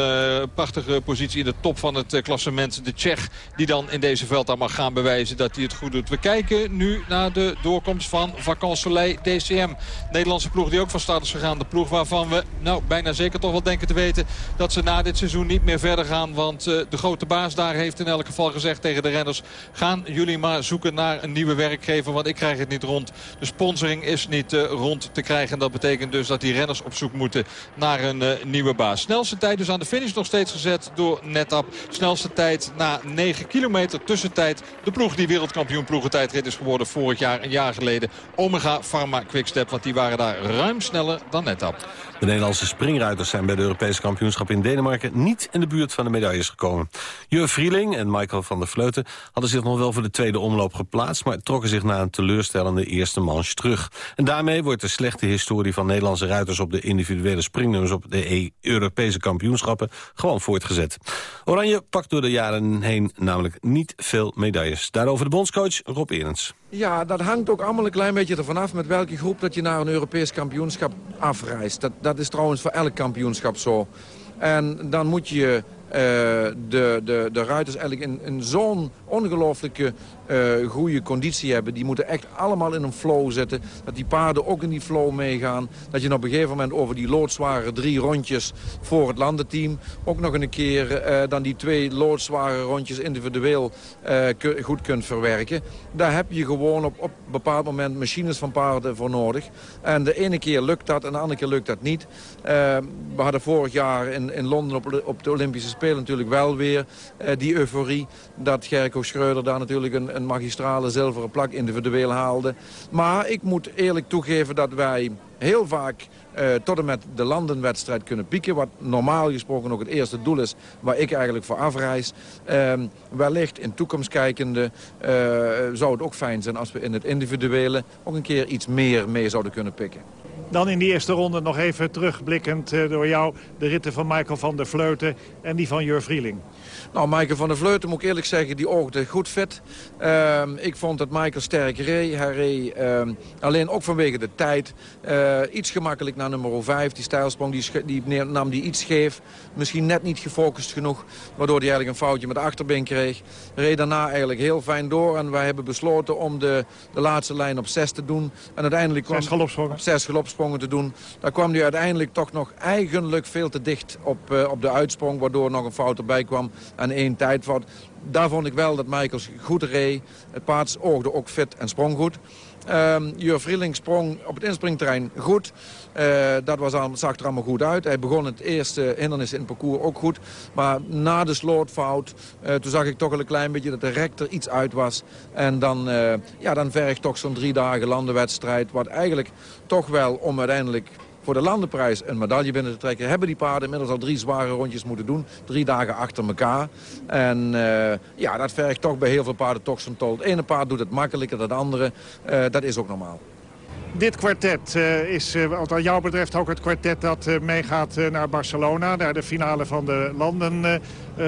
prachtige positie in de top van het uh, klassement. De Tsjech die dan in deze veld mag gaan bewijzen dat hij het goed doet. We kijken nu naar de doorkomst van Vacances Soleil DCM. Nederlandse ploeg die ook van start is gegaan. De ploeg waarvan we nou bijna zeker toch wel denken te weten dat ze na dit seizoen niet meer verder gaan. Want uh, de grote baas daar heeft in elk geval gezegd tegen de renners... gaan jullie maar zoeken naar een nieuwe werkgever, want ik krijg het niet rond. De sponsoring is niet rond te krijgen. En dat betekent dus dat die renners op zoek moeten naar een nieuwe baas. Snelste tijd dus aan de finish nog steeds gezet door NetApp. Snelste tijd na 9 kilometer tussentijd. De ploeg die wereldkampioen ploegentijdrit is geworden vorig jaar, een jaar geleden. Omega Pharma Quickstep, want die waren daar ruim sneller dan NetApp. De Nederlandse springruiters zijn bij de Europese kampioenschap in Denemarken niet in de buurt van de medailles gekomen. Jur Vrieling en Michael van der Vleuten hadden zich nog wel voor de tweede omloop geplaatst, maar trokken zich na een teleurstellende eerste manche terug. En daarmee wordt de slechte historie van Nederlandse ruiters op de individuele springnummers op de e Europese kampioenschappen gewoon voortgezet. Oranje pakt door de jaren heen namelijk niet veel medailles. Daarover de bondscoach Rob Erens. Ja, dat hangt ook allemaal een klein beetje ervan af met welke groep dat je naar een Europees kampioenschap afreist. Dat, dat is trouwens voor elk kampioenschap zo. En dan moet je uh, de, de, de ruiters eigenlijk in, in zo'n ongelooflijke uh, goede conditie hebben. Die moeten echt allemaal in een flow zitten. Dat die paarden ook in die flow meegaan. Dat je op een gegeven moment over die loodzware drie rondjes voor het landenteam... ook nog een keer uh, dan die twee loodzware rondjes individueel uh, goed kunt verwerken. Daar heb je gewoon op, op een bepaald moment machines van paarden voor nodig. En de ene keer lukt dat en de andere keer lukt dat niet. we hadden vorig jaar in, in Londen op, op de Olympische Spelen natuurlijk wel weer die euforie... dat Schreuder daar natuurlijk een een magistrale zilveren plak individueel haalde. Maar ik moet eerlijk toegeven dat wij heel vaak uh, tot en met de landenwedstrijd kunnen pieken. Wat normaal gesproken ook het eerste doel is waar ik eigenlijk voor afreis. Uh, wellicht in toekomst kijkende uh, zou het ook fijn zijn als we in het individuele ook een keer iets meer mee zouden kunnen pikken. Dan in die eerste ronde nog even terugblikkend door jou de ritten van Michael van der Vleuten en die van Jur Vrieling. Nou, Michael van der Vleuten, moet ik eerlijk zeggen, die oogde goed fit. Uh, ik vond dat Michael sterk reed. Hij reed uh, alleen ook vanwege de tijd. Uh, iets gemakkelijk naar nummer 5. Die stijlsprong die, die nam die iets scheef. Misschien net niet gefocust genoeg. Waardoor hij eigenlijk een foutje met de achterbeen kreeg. Reed daarna eigenlijk heel fijn door. En wij hebben besloten om de, de laatste lijn op 6 te doen. En uiteindelijk kwam zes galopsprongen. zes galopsprongen te doen. Daar kwam hij uiteindelijk toch nog eigenlijk veel te dicht op, uh, op de uitsprong. Waardoor nog een fout erbij kwam en één tijdvat. Daar vond ik wel dat Michaels goed reed. Het paard oogde ook fit en sprong goed. Um, Jur Vrieling sprong op het inspringterrein goed. Uh, dat was al, zag er allemaal goed uit. Hij begon het eerste hindernis in het parcours ook goed. Maar na de slootfout, uh, toen zag ik toch wel een klein beetje dat de rector iets uit was. En dan, uh, ja, dan vergt toch zo'n drie dagen landenwedstrijd. Wat eigenlijk toch wel om uiteindelijk voor de landenprijs een medaille binnen te trekken... hebben die paarden inmiddels al drie zware rondjes moeten doen. Drie dagen achter elkaar. En uh, ja, dat vergt toch bij heel veel paarden toch zo'n tol. Het ene paard doet het makkelijker dan het andere. Uh, dat is ook normaal. Dit kwartet uh, is wat jou betreft ook het kwartet dat meegaat naar Barcelona. Naar de finale van de Landen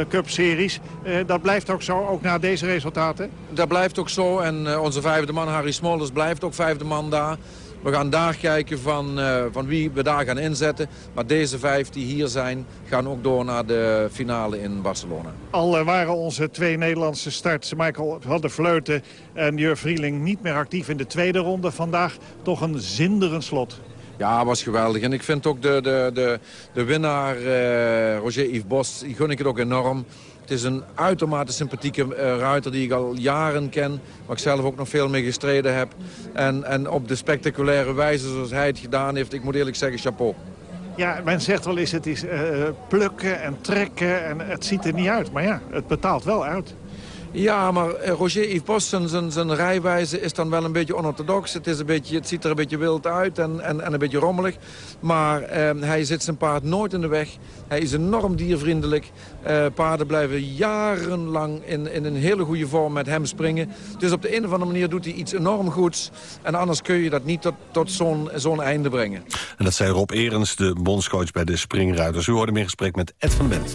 Cup series. dat blijft ook zo, ook na deze resultaten? Dat blijft ook zo. En onze vijfde man, Harry Smolders, blijft ook vijfde man daar. We gaan daar kijken van, uh, van wie we daar gaan inzetten. Maar deze vijf die hier zijn, gaan ook door naar de finale in Barcelona. Al waren onze twee Nederlandse starts, Michael van der Vleuten en Jur Vrieling, niet meer actief in de tweede ronde. Vandaag toch een zinderend slot. Ja, was geweldig. En ik vind ook de, de, de, de winnaar, uh, Roger Yves Bos, die gun ik het ook enorm. Het is een uitermate sympathieke uh, ruiter die ik al jaren ken. Waar ik zelf ook nog veel mee gestreden heb. En, en op de spectaculaire wijze zoals hij het gedaan heeft, ik moet eerlijk zeggen, chapeau. Ja, men zegt wel eens het is uh, plukken en trekken en het ziet er niet uit. Maar ja, het betaalt wel uit. Ja, maar eh, Roger Yves Bos, zijn, rijwijze is dan wel een beetje onorthodox. Het, is een beetje, het ziet er een beetje wild uit en, en, en een beetje rommelig. Maar eh, hij zit zijn paard nooit in de weg. Hij is enorm diervriendelijk. Uh, paarden blijven jarenlang in, in een hele goede vorm met hem springen. Dus op de een of andere manier doet hij iets enorm goeds. En anders kun je dat niet tot, tot zo'n zo'n einde brengen. En dat zei Rob Erens, de bondscoach bij de Springruiters. U hoorde hem in gesprek met Ed van Bent.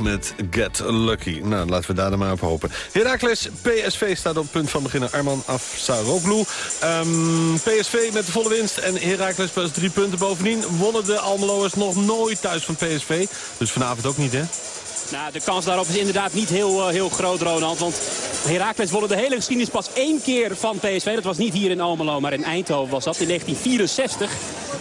Met Get Lucky. Nou, laten we daar dan maar op hopen. Heracles, PSV staat op het punt van beginnen. Arman Afsaroglu. Ehm PSV met de volle winst en Heracles pas drie punten bovendien. Wonnen de Almeloers nog nooit thuis van PSV. Dus vanavond ook niet, hè? Nou, de kans daarop is inderdaad niet heel, eh, heel groot, Ronald. Want Heracles wonnen de hele geschiedenis pas één keer van PSV. Dat was niet hier in Almelo, maar in Eindhoven was dat in 1964.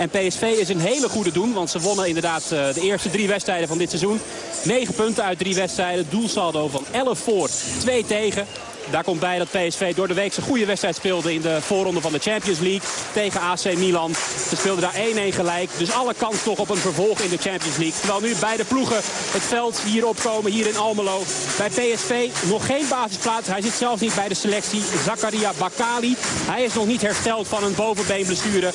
En PSV is een hele goede doen, want ze wonnen inderdaad eh, de eerste drie wedstrijden van dit seizoen. 9 punten uit drie wedstrijden. Doelsaldo van 11 voor, 2 tegen. Daar komt bij dat PSV door de week zijn goede wedstrijd speelde in de voorronde van de Champions League tegen AC Milan. Ze speelden daar 1-1 gelijk. Dus alle kans toch op een vervolg in de Champions League. Terwijl nu beide ploegen het veld hier opkomen, hier in Almelo. Bij PSV nog geen basisplaats. Hij zit zelfs niet bij de selectie. Zakaria Bakali. Hij is nog niet hersteld van een bovenbeenblessure.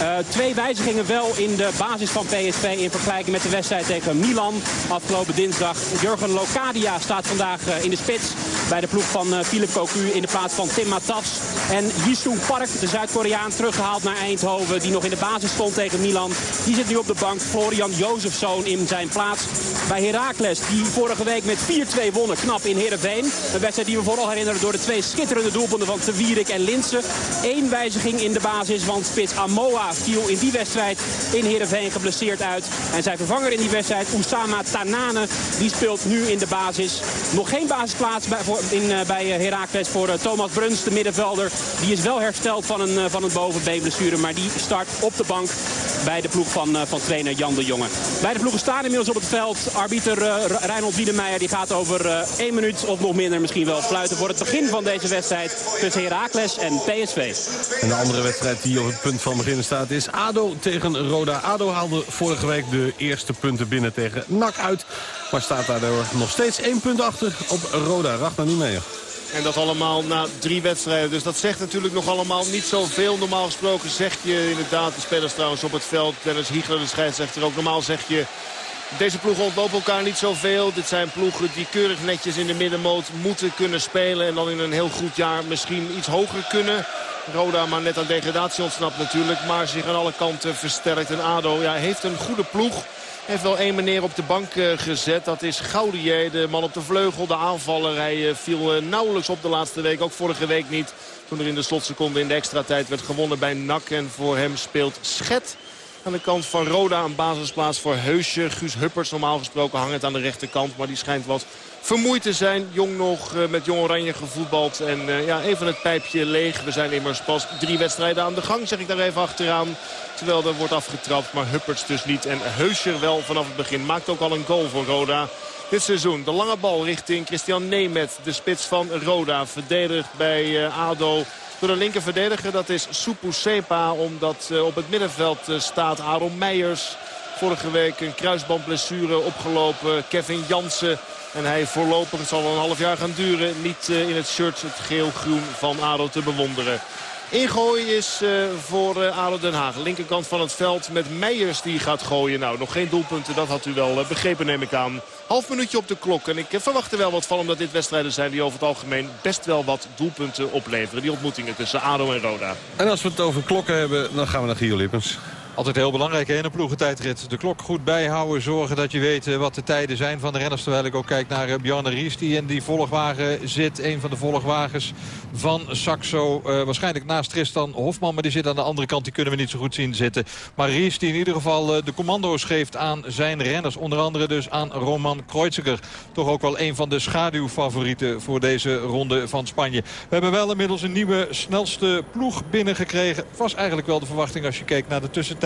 Eh, twee wijzigingen wel in de basis van PSV in vergelijking met de wedstrijd tegen Milan afgelopen dinsdag. Jurgen Locadia staat vandaag eh, in de spits bij de ploeg van eh, Philip Cocu in de plaats van Tim Matas. En Jisoo Park, de Zuid-Koreaan, teruggehaald naar Eindhoven. Die nog in de basis stond tegen Milan. Die zit nu op de bank. Florian Jozefzoon in zijn plaats. Bij Heracles, die vorige week met 4-2 wonnen. Knap in Heerenveen. Een wedstrijd die we vooral herinneren door de twee schitterende doelpunten van Te Wierik en Linsen. Eén wijziging in de basis, want spits Amoa viel in die wedstrijd in Heerenveen geblesseerd uit. En zijn vervanger in die wedstrijd, Oussama Tanane, die speelt nu in de basis. Nog geen basisplaats bij, in, eh, eh, Heracles voor eh, Thomas Bruns, de middenvelder. Die is wel hersteld van een, eh, van een bovenbeenblessure, maar die start op de bank bij de ploeg van, van trainer Jan de Jonge. Beide ploegen staan inmiddels op het veld. Arbiter Re- Reinhold Wiedemeijer die gaat over eh, één minuut of nog minder misschien wel fluiten voor het begin van deze wedstrijd tussen Heracles en PSV. En de andere wedstrijd die op het punt van beginnen staat is ADO tegen Roda. ADO haalde vorige week de eerste punten binnen tegen NAC uit. Maar staat daardoor nog steeds één punt achter op Roda. Ragnar niet mee. En dat allemaal na drie wedstrijden. Dus dat zegt natuurlijk nog allemaal niet zoveel. Normaal gesproken zeg je inderdaad, de spelers trouwens op het veld. Dennis Hiegler, de scheidsrechter ook. Normaal zeg je, deze ploegen ontlopen elkaar niet zoveel. Dit zijn ploegen die keurig netjes in de middenmoot moeten kunnen spelen. En dan in een heel goed jaar misschien iets hoger kunnen. Roda maar net aan degradatie ontsnapt natuurlijk. Maar zich aan alle kanten versterkt. En ADO ja, heeft een goede ploeg. Heeft wel één meneer op de bank eh, gezet. Dat is Gaudier, de man op de vleugel, de aanvaller. Hij eh, viel eh, nauwelijks op de laatste week. Ook vorige week niet. Toen er in de slotseconde in de extra tijd werd gewonnen bij NAC. En voor hem speelt Schet. Aan de kant van Roda een basisplaats voor Heusje. Guus Huppers normaal gesproken hangend aan de rechterkant. Maar die schijnt wat vermoeid te zijn. Jong nog eh, met Jong Oranje gevoetbald. En eh, ja, even het pijpje leeg. We zijn immers pas drie wedstrijden aan de gang, zeg ik daar even achteraan. Terwijl er wordt afgetrapt, maar Hupperts dus niet. En Heusje wel vanaf het begin. Maakt ook al een goal voor Roda. Dit seizoen de lange bal richting Christian Nemet. De spits van Roda. Verdedigd bij eh, ADO door de linker verdediger. Dat is Supu Sepa. Omdat op het middenveld staat Aaron Meijers. Vorige week een kruisbandblessure opgelopen. Kevin Jansen. En hij voorlopig, het zal een half jaar gaan duren, niet eh, in het shirt het geel-groen van ADO te bewonderen. Ingooi is uh, voor uh, ADO Den Haag. Linkerkant van het veld met Meijers die gaat gooien. Nou, nog geen doelpunten, dat had u wel begrepen neem ik aan. Half minuutje op de klok. En ik verwacht er wel wat van omdat dit wedstrijden zijn die over het algemeen best wel wat doelpunten opleveren. Die ontmoetingen tussen ADO en Roda. En als we het over klokken hebben, dan gaan we naar Gio Lippens. Altijd heel belangrijk in een ploegentijdrit. De klok goed bijhouden. Zorgen dat je weet eh, wat de tijden zijn van de renners. Terwijl ik ook kijk naar eh, Bjarne Ries die in die volgwagen zit. Een van de volgwagens van Saxo. Uh, waarschijnlijk naast Tristan Hofman. Maar die zit aan de andere kant. Die kunnen we niet zo goed zien zitten. Maar Ries die in ieder geval de commando's geeft aan zijn renners. Onder andere dus aan Roman Kreuziger. Toch ook wel een van de schaduwfavorieten voor deze ronde van Spanje. We hebben wel inmiddels een nieuwe snelste ploeg binnengekregen. Was eigenlijk wel de verwachting als je keek naar de tussentijd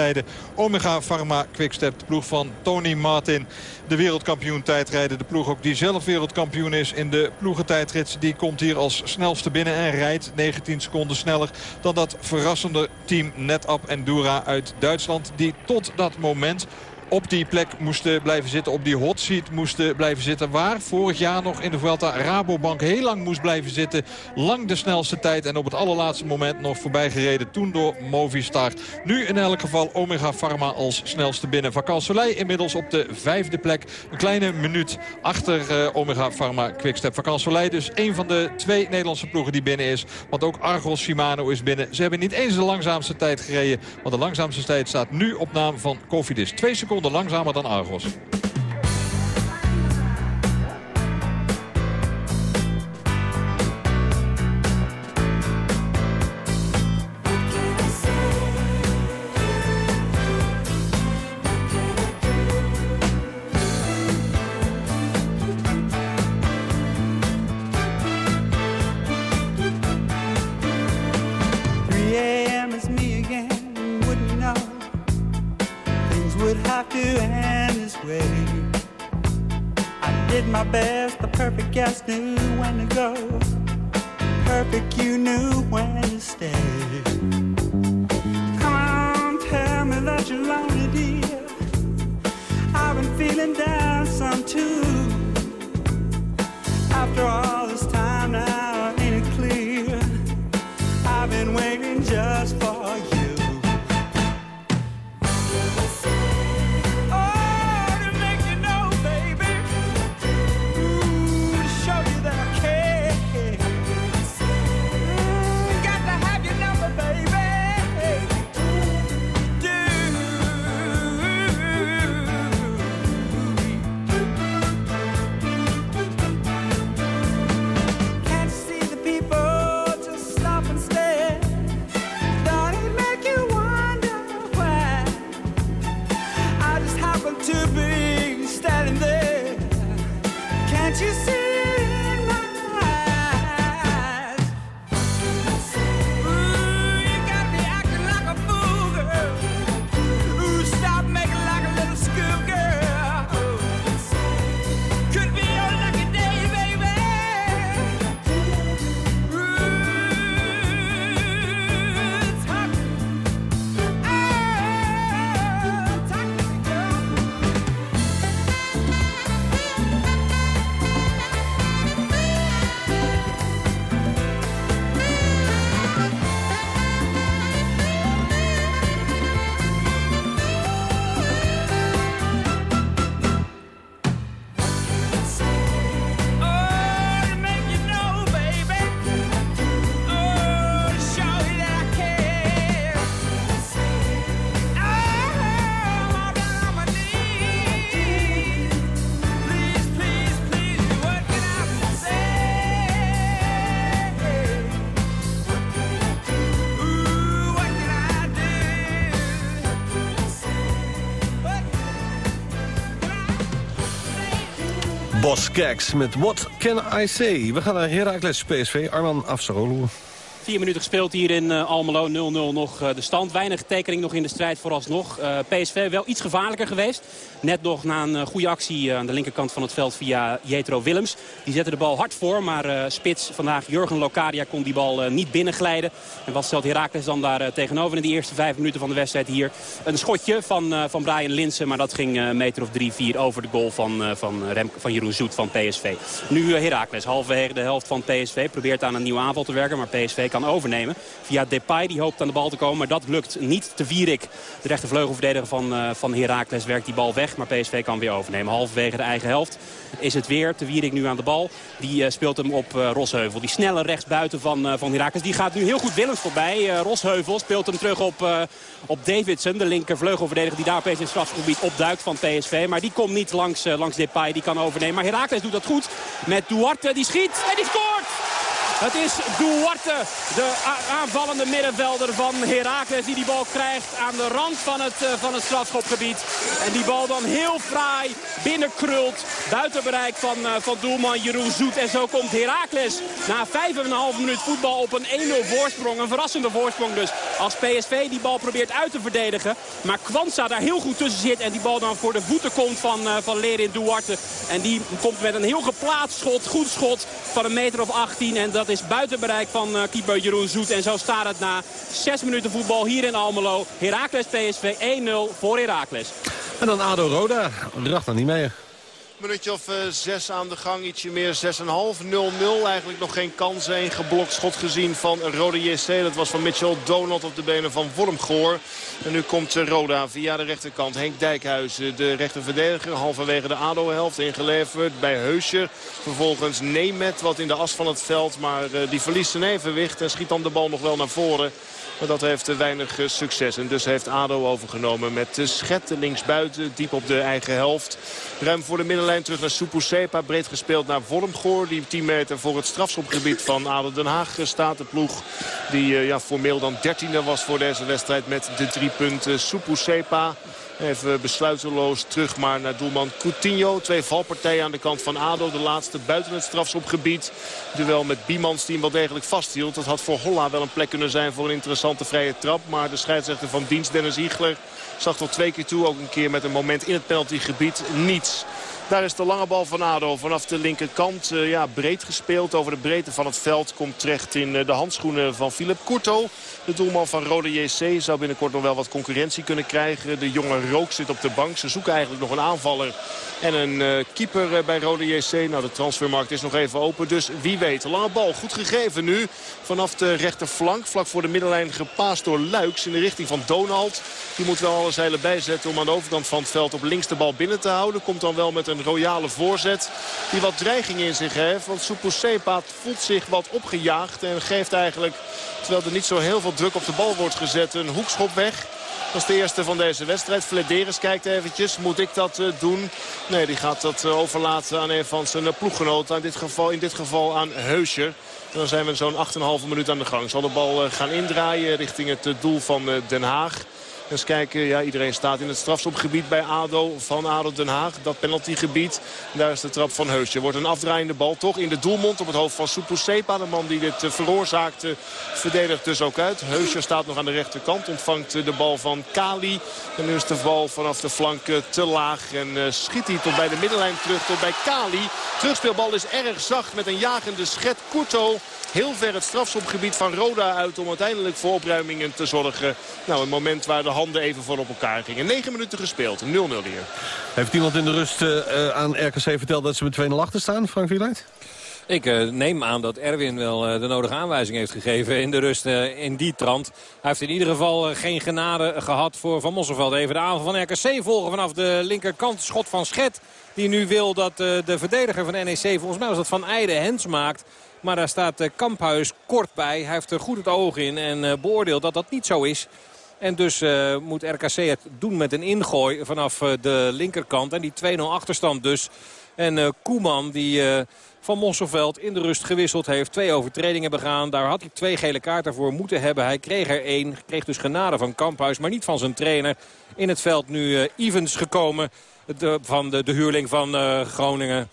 Omega Pharma Quickstep, de ploeg van Tony Martin. De wereldkampioen tijdrijden. De ploeg ook die zelf wereldkampioen is in de ploegentijdrit. Die komt hier als snelste binnen en rijdt 19 seconden sneller dan dat verrassende team NetApp Endura uit Duitsland. Die tot dat moment op die plek moesten blijven zitten. Op die hot seat moesten blijven zitten. Waar vorig jaar nog in de Vuelta Rabobank heel lang moest blijven zitten. Lang de snelste tijd en op het allerlaatste moment nog voorbij gereden. Toen door Movistar. Nu in elk geval Omega Pharma als snelste binnen. Vakant Soleil inmiddels op de vijfde plek. Een kleine minuut achter uh, Omega Pharma Quickstep. Vakant Soleil dus een van de twee Nederlandse ploegen die binnen is. Want ook Argos Shimano is binnen. Ze hebben niet eens de langzaamste tijd gereden. Want de langzaamste tijd staat nu op naam van Cofidis. Twee seconden seconden langzamer dan Argos. and dance on too. After all. Bos Keks met What Can I Say? We gaan naar Heracles PSV, Arman Afsaroglu. Vier minuten gespeeld hier in uh, Almelo. 0-0 nog uh, de stand. Weinig tekening nog in de strijd vooralsnog. Uh, PSV wel iets gevaarlijker geweest. Net nog na een goede actie aan de linkerkant van het veld via Jetro Willems. Die zette de bal hard voor. Maar spits vandaag Jurgen Locadia kon die bal niet binnenglijden. En wat stelt Herakles dan daar tegenover in die eerste vijf minuten van de wedstrijd hier? Een schotje van, van Brian Linsen. Maar dat ging meter of drie, vier over de goal van, van, Rem, van Jeroen Zoet van PSV. Nu Herakles halverwege de helft van PSV. Probeert aan een nieuwe aanval te werken. Maar PSV kan overnemen. Via Depay die hoopt aan de bal te komen, maar dat lukt niet. Te Wierik, de rechtervleugelverdediger van, uh, van Heracles, werkt die bal weg. Maar PSV kan weer overnemen. Halverwege de eigen helft is het weer. Te Wierik nu aan de bal. Die uh, speelt hem op uh, Rosheuvel. Die snelle rechtsbuiten van, van Heracles. Die gaat nu heel goed Willems voorbij. Rosheuvel speelt hem terug op, op Davidson. De linker vleugelverdediger die daar opeens in het strafgebied opduikt van PSV. Maar die komt niet langs, langs Depay. Die kan overnemen. Maar Heracles doet dat goed. Met Duarte. Die schiet en die scoort! Het is Duarte, de aanvallende middenvelder van Heracles... die die bal krijgt aan de rand van het, uh, van het strafschopgebied. En die bal dan heel fraai binnenkrult. Buiten bereik van, uh, van doelman Jeroen Zoet. En zo komt Heracles na 5,5 minuut voetbal op een 1-0 voorsprong. Een verrassende voorsprong dus. Als PSV die bal probeert uit te verdedigen. Maar Kwanza daar heel goed tussen zit. En die bal dan voor de voeten komt van, uh, van Lerin Duarte. En die komt met een heel geplaatst schot. Goed schot van een meter of 18. En dat is buiten bereik van uh, keeper Jeroen Zoet. En zo staat het na 6 minuten voetbal hier in Almelo. Heracles PSV 1-0 voor Heracles. En dan ADO Roda. Racht dan niet mee. Minuutje of uh, zes aan de gang, ietsje meer 6,5. 0-0, eigenlijk nog geen kans. Een geblokt schot gezien van Rode JC. Dat was van Mitchell Donald op de benen van Wormgoor. En nu komt uh, Roda via de rechterkant. Henk Dijkhuizen, de rechterverdediger. Halverwege de ADO-helft ingeleverd bij Heusje. Vervolgens Nemet, wat in de as van het veld. Maar die verliest zijn evenwicht en schiet dan de bal nog wel naar voren. Maar dat heeft weinig succes. En dus heeft ADO overgenomen met de schet linksbuiten. Diep op de eigen helft. Ruim voor de middenlijn terug naar Supusepa. Breed gespeeld naar Wormgoor. Die 10 meter voor het strafschopgebied van ADO Den Haag staat. De ploeg die ja, formeel dan 13e was voor deze wedstrijd met de drie punten. Supusepa Even besluiteloos terug maar naar doelman Coutinho. Twee valpartijen aan de kant van ADO. De laatste buiten het strafschopgebied. Duel met Biemans die hem wel degelijk vasthield. Dat had voor Holla wel een plek kunnen zijn voor een interessante vrije trap. Maar de scheidsrechter van dienst Dennis Iegler zag tot twee keer toe. Ook een keer met een moment in het penaltygebied. Niets. Daar is de lange bal van ADO vanaf de linkerkant. Uh, ja, breed gespeeld over de breedte van het veld. Komt terecht in uh, de handschoenen van Philip Courto. De doelman van Rode JC zou binnenkort nog wel wat concurrentie kunnen krijgen. De jonge Rook zit op de bank. Ze zoeken eigenlijk nog een aanvaller en een uh, keeper bij Rode JC. Nou, de transfermarkt is nog even open. Dus wie weet. Lange bal goed gegeven nu. Vanaf de rechterflank. Vlak voor de middenlijn gepaast door Luiks in de richting van Donald. Die moet wel alle zeilen bijzetten om aan de overkant van het veld op links de bal binnen te houden. Komt dan wel met een royale voorzet die wat dreiging in zich heeft. Want Suposepa voelt zich wat opgejaagd en geeft eigenlijk, terwijl er niet zo heel veel druk op de bal wordt gezet, een hoekschop weg. Dat is de eerste van deze wedstrijd. Flederis kijkt eventjes. Moet ik dat uh, doen? Nee, die gaat dat uh, overlaten aan een van zijn ploeggenoten. In dit geval, in dit geval aan Heuscher. En dan zijn we zo'n 8,5 minuut aan de gang. Zal de bal gaan indraaien richting het doel van Den Haag. Eens kijken, ja, iedereen staat in het strafschopgebied bij ADO van ADO Den Haag. Dat penaltygebied. Daar is de trap van Heusje. Wordt een afdraaiende bal toch in de doelmond op het hoofd van Supusepa. De man die dit veroorzaakte verdedigt dus ook uit. Heusje staat nog aan de rechterkant. Ontvangt de bal van Kali. En nu is de bal vanaf de flank te laag. En uh, schiet hij tot bij de middenlijn terug tot bij Kali. Terugspeelbal is erg zacht met een jagende schet. Kurto heel ver het strafschopgebied van Roda uit om uiteindelijk voor opruimingen te zorgen. Nou, een moment waar de handen even voor op elkaar gingen. 9 minuten gespeeld, 0-0 hier. Heeft iemand in de rust uh, aan RKC verteld dat ze met 2-0 achter staan, Frank Wieluid? Ik uh, neem aan dat Erwin wel uh, de nodige aanwijzing heeft gegeven in de rust uh, in die trant. Hij heeft in ieder geval geen genade gehad voor Van Mosselveld. Even de aanval van RKC volgen vanaf de linkerkant. Schot van Schet die nu wil dat de verdediger van NEC, volgens mij was dat Van Eijden, hens maakt. Maar daar staat Kamphuis kort bij. Hij heeft er goed het oog in en beoordeelt dat dat niet zo is. En dus uh, moet RKC het doen met een ingooi vanaf uh, de linkerkant. En die 2-0 achterstand dus. En uh, Koeman die van Mosselveld in de rust gewisseld heeft. Twee overtredingen begaan. Daar had hij twee gele kaarten voor moeten hebben. Hij kreeg er één. Kreeg dus genade van Kamphuis, maar niet van zijn trainer. In het veld nu Evans gekomen de, van de, de huurling van Groningen.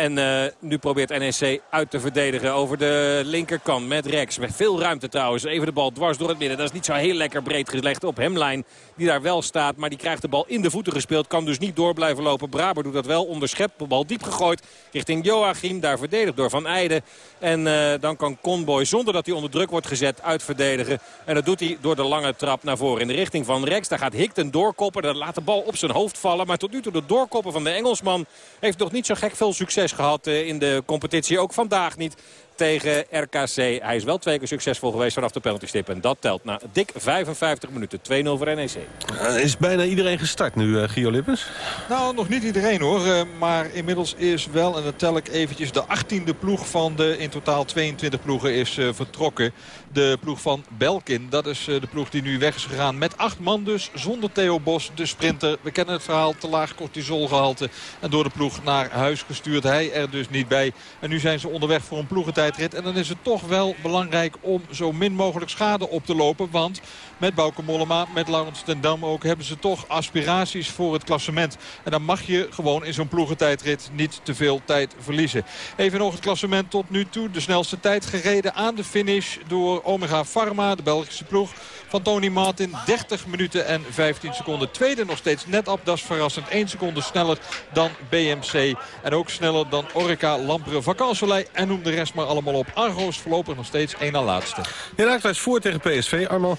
En uh, nu probeert NEC uit te verdedigen over de linkerkant met Rex. Met veel ruimte trouwens. Even de bal dwars door het midden. Dat is niet zo heel lekker breed gelegd op Hemlijn. Die daar wel staat. Maar die krijgt de bal in de voeten gespeeld. Kan dus niet door blijven lopen. Braber doet dat wel. Onderschept. De bal diep gegooid richting Joachim. Daar verdedigd door Van Eijden. En uh, dan kan Conboy zonder dat hij onder druk wordt gezet uitverdedigen. En dat doet hij door de lange trap naar voren. In de richting van Rex. Daar gaat Hikten doorkoppen. Dat laat de bal op zijn hoofd vallen. Maar tot nu toe de doorkoppen van de Engelsman heeft nog niet zo gek veel succes gehad in de competitie. Ook vandaag niet tegen RKC. Hij is wel twee keer succesvol geweest vanaf de penaltystip. En dat telt na dik 55 minuten. 2-0 voor NEC. Uh, is bijna iedereen gestart nu, uh, Gio Lippens? Nou, nog niet iedereen hoor. Uh, maar inmiddels is wel, en dan tel ik eventjes... de 18e ploeg van de in totaal 22 ploegen is vertrokken. De ploeg van Belkin, dat is de ploeg die nu weg is gegaan. Met acht man dus, zonder Theo Bos, de sprinter. We kennen het verhaal, te laag cortisolgehalte. En door de ploeg naar huis gestuurd. Hij er dus niet bij. En nu zijn ze onderweg voor een En dan is het toch wel belangrijk om zo min mogelijk schade op te lopen. Want met Bauke Mollema, met Laurens ten Dam ook... hebben ze toch aspiraties voor het klassement. En dan mag je gewoon in zo'n ploegentijdrit niet te veel tijd verliezen. Even nog het klassement tot nu toe. De snelste tijd gereden aan de finish door Omega Pharma, de Belgische ploeg van Tony Martin. 30 minuten en 15 seconden. Tweede nog steeds net op, dat is verrassend. 1 seconde sneller dan BMC. En ook sneller dan Orica, Lampere, Vakansolei. En noem de rest maar allemaal op. Argos voorlopig nog steeds één na laatste. Herakles voor tegen PSV, Arno.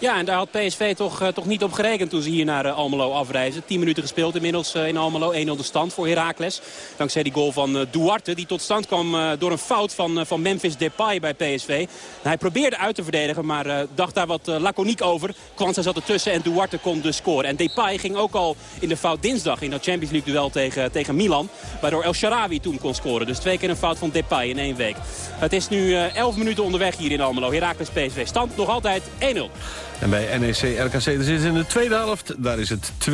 Ja, en daar had PSV toch, uh, toch niet op gerekend toen ze hier naar uh, Almelo afreizen. 10 minuten gespeeld inmiddels uh, in Almelo. 1-0 de stand voor Heracles. Dankzij die goal van Duarte. Die tot stand kwam door een fout van, van Memphis Depay bij PSV. Hij probeerde uit te verdedigen, maar dacht daar wat laconiek over. Kwanza zat ertussen en Duarte kon dus scoren. En Depay ging ook al in de fout dinsdag in dat Champions League duel tegen, tegen Milan. Waardoor El Sharawi toen kon scoren. Dus twee keer een fout van Depay in één week. Het is nu 11 minuten onderweg hier in Almelo. Heracles PSV. Stand nog altijd 1-0. En bij NEC RKC dus is in de tweede helft. Daar is het 2-0.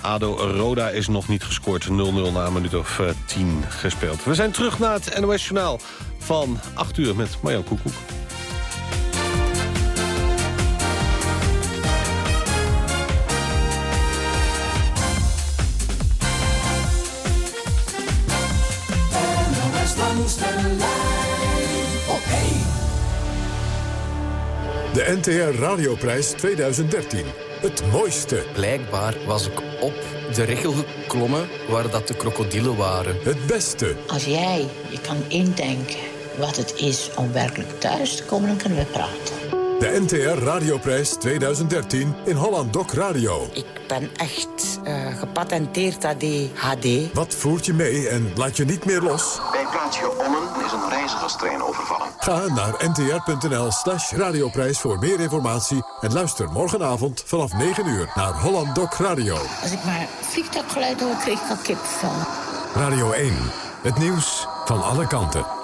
ADO Roda is nog niet gescoord. 0-0 na een minuut of 10 gespeeld. We zijn terug naar het NOS Journaal van 8 uur met Marjan Koekoek. De NTR Radioprijs 2013. Het mooiste. Blijkbaar was ik op de richel geklommen waar dat de krokodillen waren. Het beste. Als jij je kan indenken wat het is om werkelijk thuis te komen, dan kunnen we praten. De NTR Radioprijs 2013 in Holland Doc Radio. Ik ben echt uh, gepatenteerd ADHD. Wat voert je mee en laat je niet meer los? Plaatsje Ommen is een reizigerstrein overvallen. Ga naar ntr.nl slash radioprijs voor meer informatie... en luister morgenavond vanaf 9 uur naar Holland Doc Radio. Als ik maar vliegtuiggeluid hoor, kreeg ik al kipvel. Radio 1, het nieuws van alle kanten.